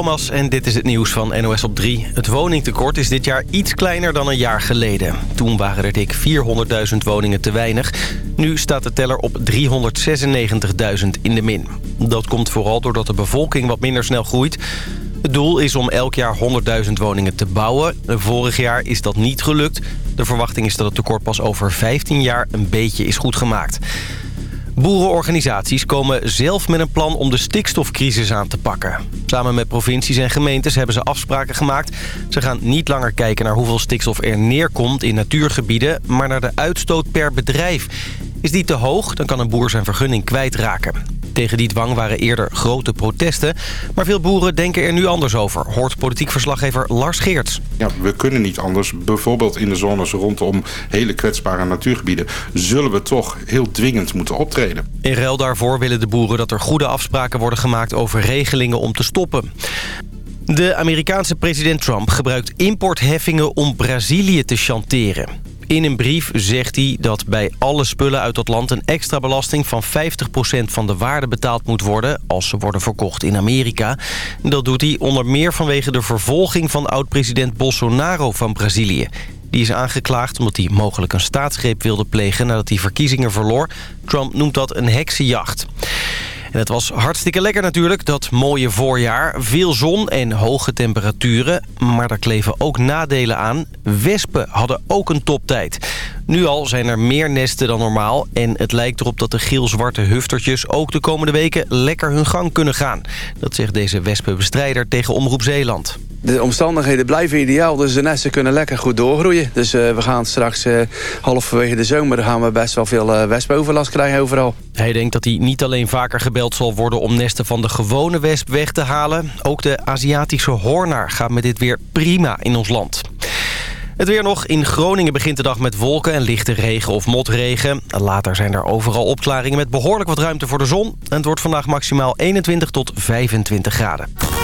Thomas en dit is het nieuws van NOS op 3. Het woningtekort is dit jaar iets kleiner dan een jaar geleden. Toen waren er dik 400.000 woningen te weinig. Nu staat de teller op 396.000 in de min. Dat komt vooral doordat de bevolking wat minder snel groeit. Het doel is om elk jaar 100.000 woningen te bouwen. Vorig jaar is dat niet gelukt. De verwachting is dat het tekort pas over 15 jaar een beetje is goedgemaakt. Boerenorganisaties komen zelf met een plan om de stikstofcrisis aan te pakken. Samen met provincies en gemeentes hebben ze afspraken gemaakt. Ze gaan niet langer kijken naar hoeveel stikstof er neerkomt in natuurgebieden... maar naar de uitstoot per bedrijf. Is die te hoog, dan kan een boer zijn vergunning kwijtraken. Tegen die dwang waren eerder grote protesten. Maar veel boeren denken er nu anders over, hoort politiek verslaggever Lars Geerts. Ja, we kunnen niet anders. Bijvoorbeeld in de zones rondom hele kwetsbare natuurgebieden... zullen we toch heel dwingend moeten optreden. In ruil daarvoor willen de boeren dat er goede afspraken worden gemaakt... over regelingen om te stoppen. De Amerikaanse president Trump gebruikt importheffingen om Brazilië te chanteren. In een brief zegt hij dat bij alle spullen uit dat land... een extra belasting van 50% van de waarde betaald moet worden... als ze worden verkocht in Amerika. Dat doet hij onder meer vanwege de vervolging van oud-president Bolsonaro van Brazilië. Die is aangeklaagd omdat hij mogelijk een staatsgreep wilde plegen... nadat hij verkiezingen verloor. Trump noemt dat een heksenjacht. Het was hartstikke lekker natuurlijk, dat mooie voorjaar. Veel zon en hoge temperaturen, maar daar kleven ook nadelen aan. Wespen hadden ook een toptijd. Nu al zijn er meer nesten dan normaal... en het lijkt erop dat de geel-zwarte huftertjes ook de komende weken lekker hun gang kunnen gaan. Dat zegt deze wespenbestrijder tegen Omroep Zeeland. De omstandigheden blijven ideaal, dus de nesten kunnen lekker goed doorgroeien. Dus uh, we gaan straks uh, halverwege de zomer gaan we best wel veel uh, wespenoverlast krijgen overal. Hij denkt dat hij niet alleen vaker gebeld zal worden om nesten van de gewone wesp weg te halen. Ook de Aziatische hoornaar gaat met dit weer prima in ons land. Het weer nog. In Groningen begint de dag met wolken en lichte regen of motregen. Later zijn er overal opklaringen met behoorlijk wat ruimte voor de zon. En het wordt vandaag maximaal 21 tot 25 graden.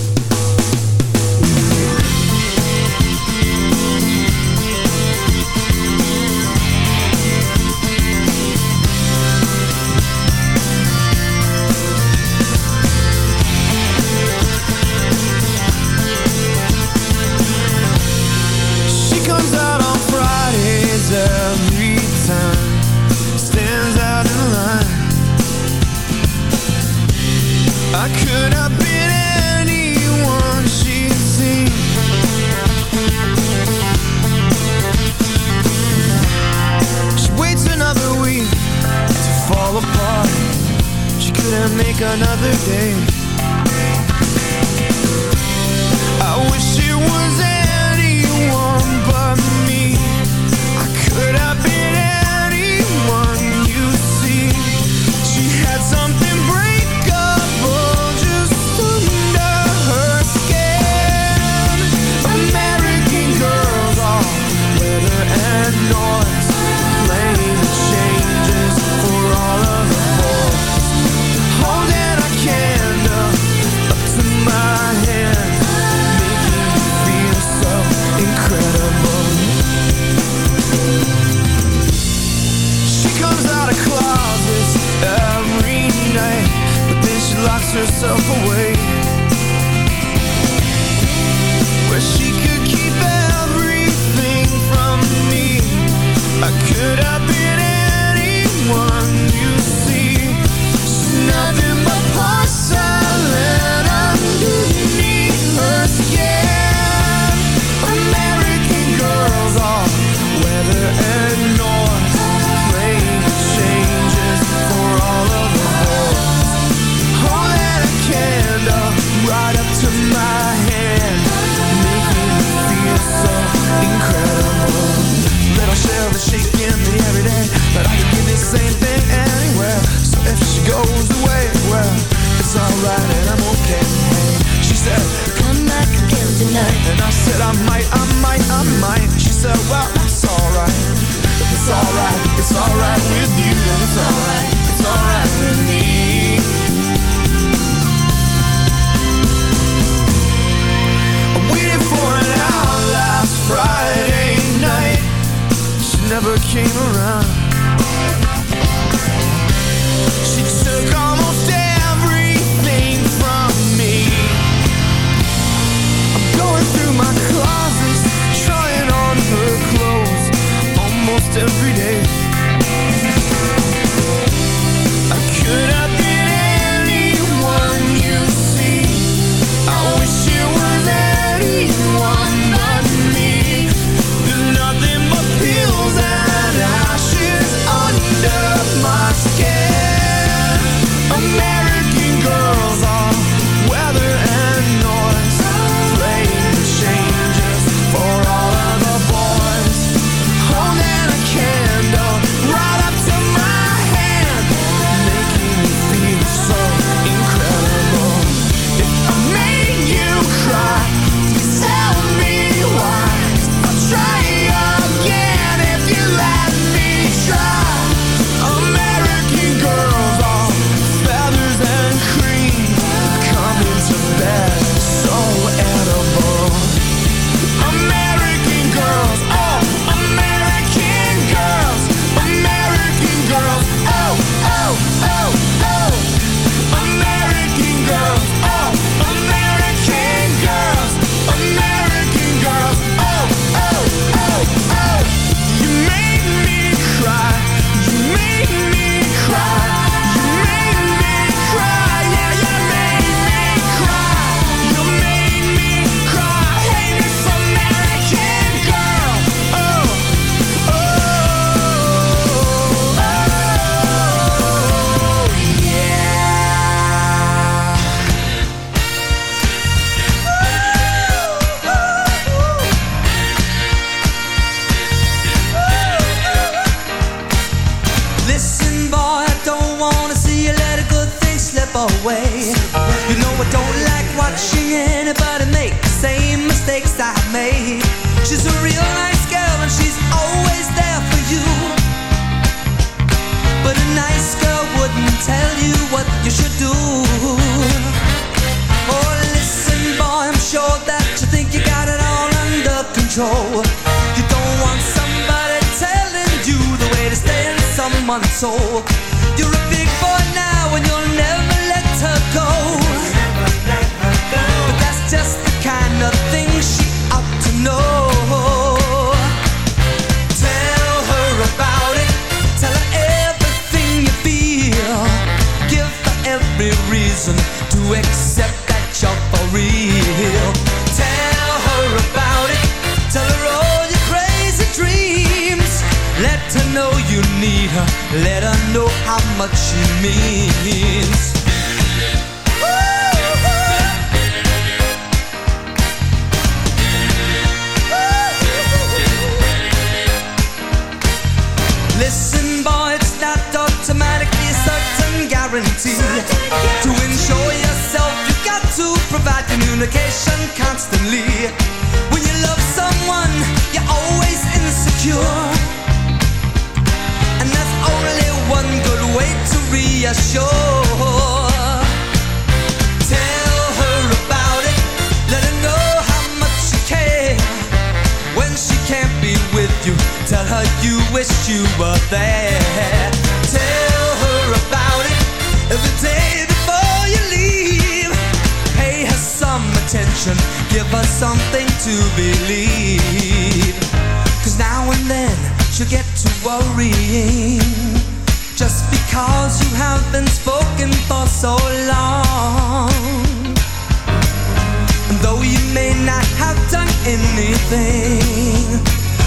and make another day. I wish it was herself away. goes away. Well, it's alright and I'm okay. She said, Come back again tonight. And I said, I might, I might, I might. She said, Well, it's alright. It's alright, it's alright with you. and It's alright, it's alright with me. I waited for an hour last Friday night. She never came around. You, tell her you wish you were there. Tell her about it every day before you leave. Pay her some attention, give her something to believe. Cause now and then she'll get to worrying. Just because you have been spoken for so long. And though you may not have done anything,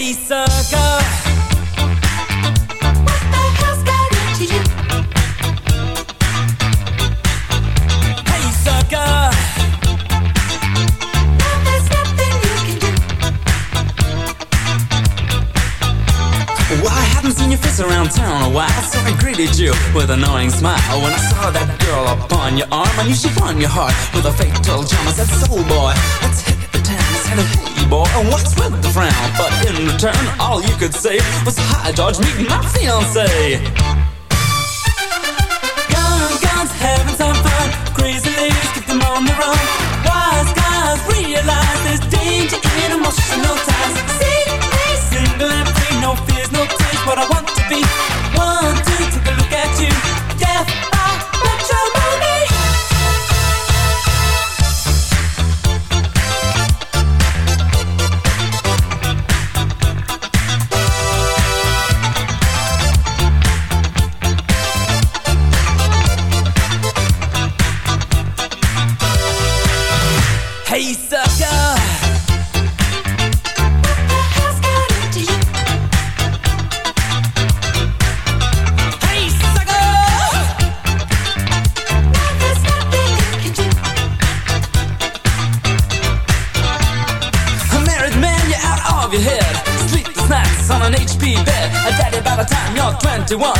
Hey, sucker. What the you? Hey, sucker. Now there's nothing you can do. Well, I haven't seen your face around town a while, so I greeted you with a knowing smile. When I saw that girl upon your arm, I knew she won your heart with a fatal charm. I said, soul boy, let's and a pretty boy and what's with the frown? But in return, all you could say was, Hi, George, meet my fiance." Gun, guns, having some fun. Crazy ladies, keep them on the run. Wise guys realize there's danger in emotional ties. See, they single and free, no fears, no tears, what I want to be. One, two, take a look at you. Death what you want.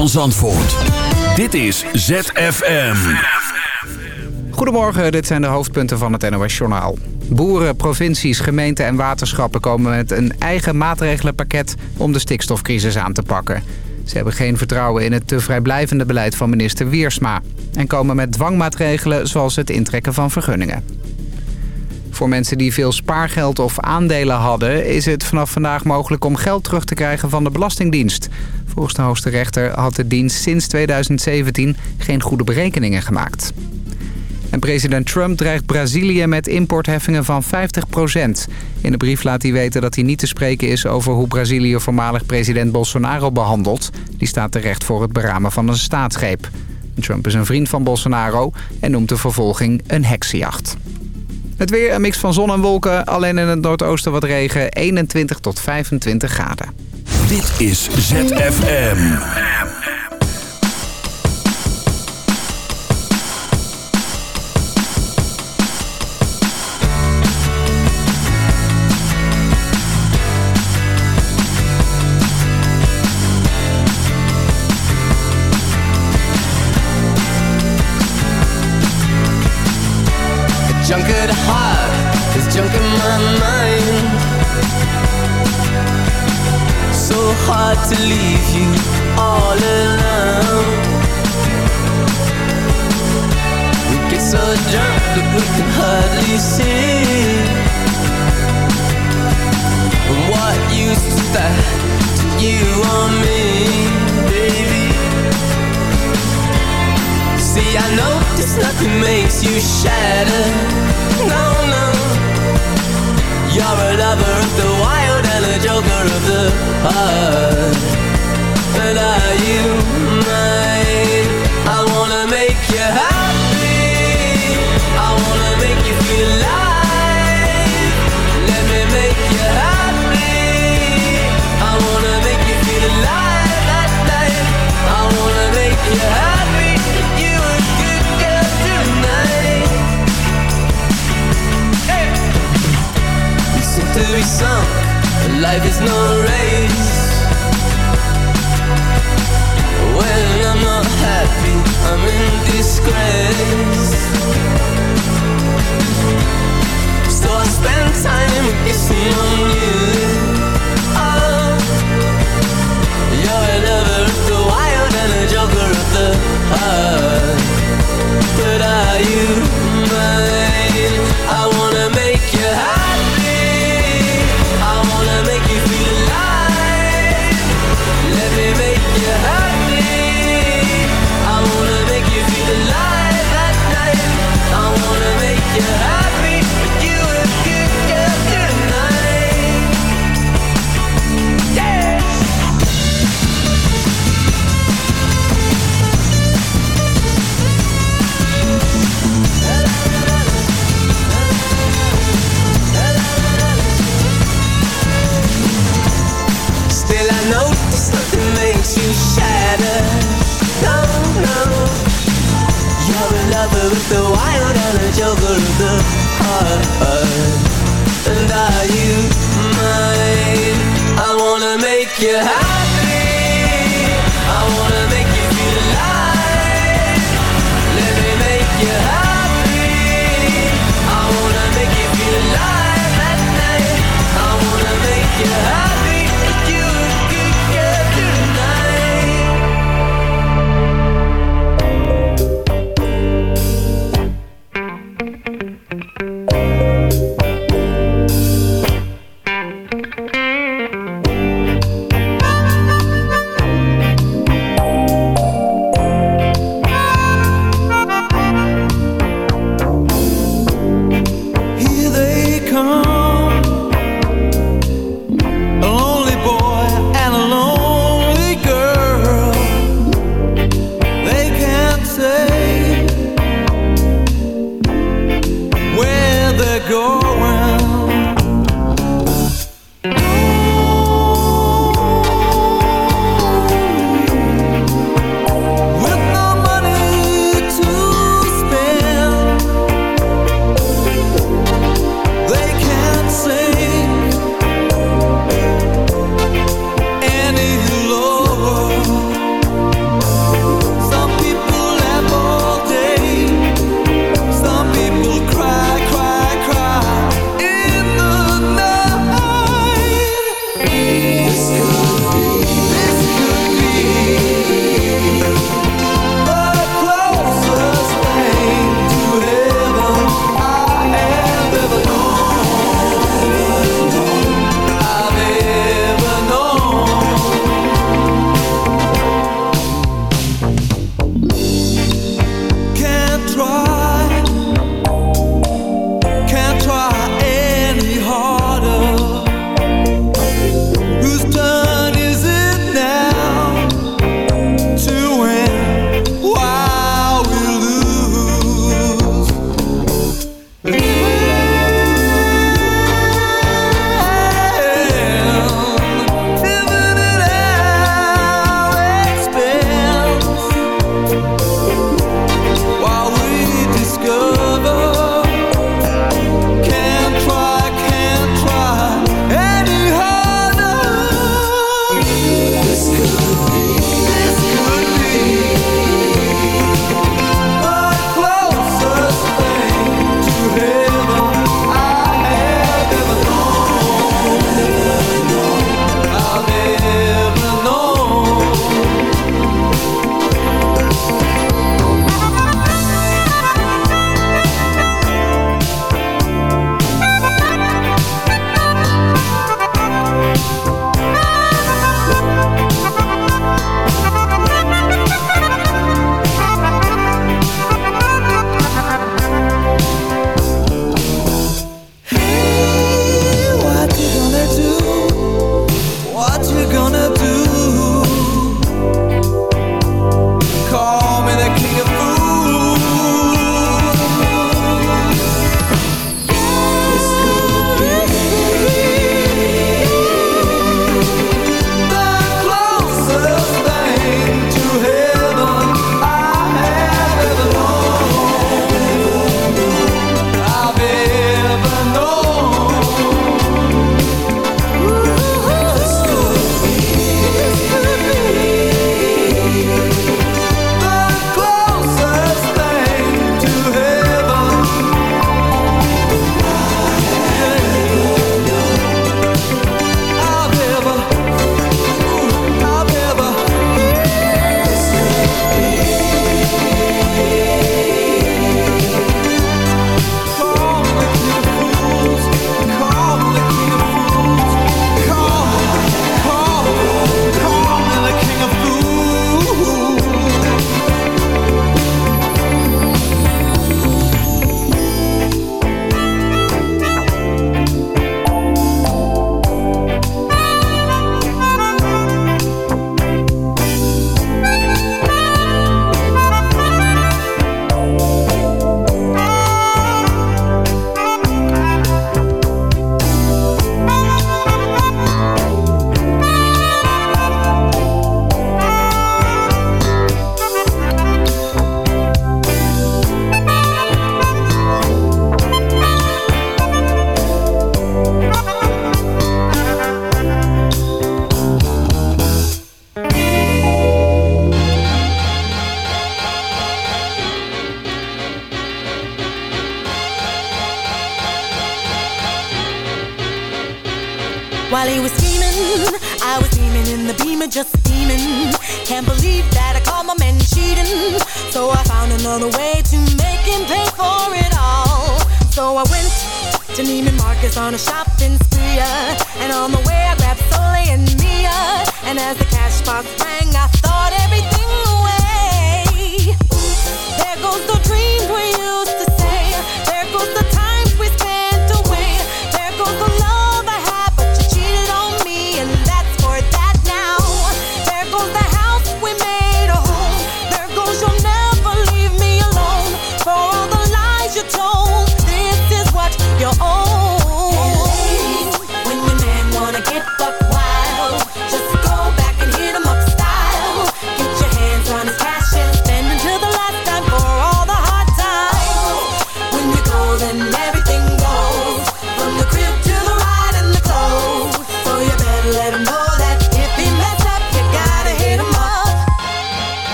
Van Zandvoort. Dit is ZFM. Goedemorgen, dit zijn de hoofdpunten van het NOS Journaal. Boeren, provincies, gemeenten en waterschappen komen met een eigen maatregelenpakket om de stikstofcrisis aan te pakken. Ze hebben geen vertrouwen in het te vrijblijvende beleid van minister Wiersma. En komen met dwangmaatregelen zoals het intrekken van vergunningen. Voor mensen die veel spaargeld of aandelen hadden... is het vanaf vandaag mogelijk om geld terug te krijgen van de Belastingdienst. Volgens de hoogste rechter had de dienst sinds 2017 geen goede berekeningen gemaakt. En president Trump dreigt Brazilië met importheffingen van 50% In de brief laat hij weten dat hij niet te spreken is over hoe Brazilië voormalig president Bolsonaro behandelt. Die staat terecht voor het beramen van een staatsgreep. Trump is een vriend van Bolsonaro en noemt de vervolging een heksenjacht. Het weer, een mix van zon en wolken. Alleen in het noordoosten wat regen. 21 tot 25 graden. Dit is ZFM.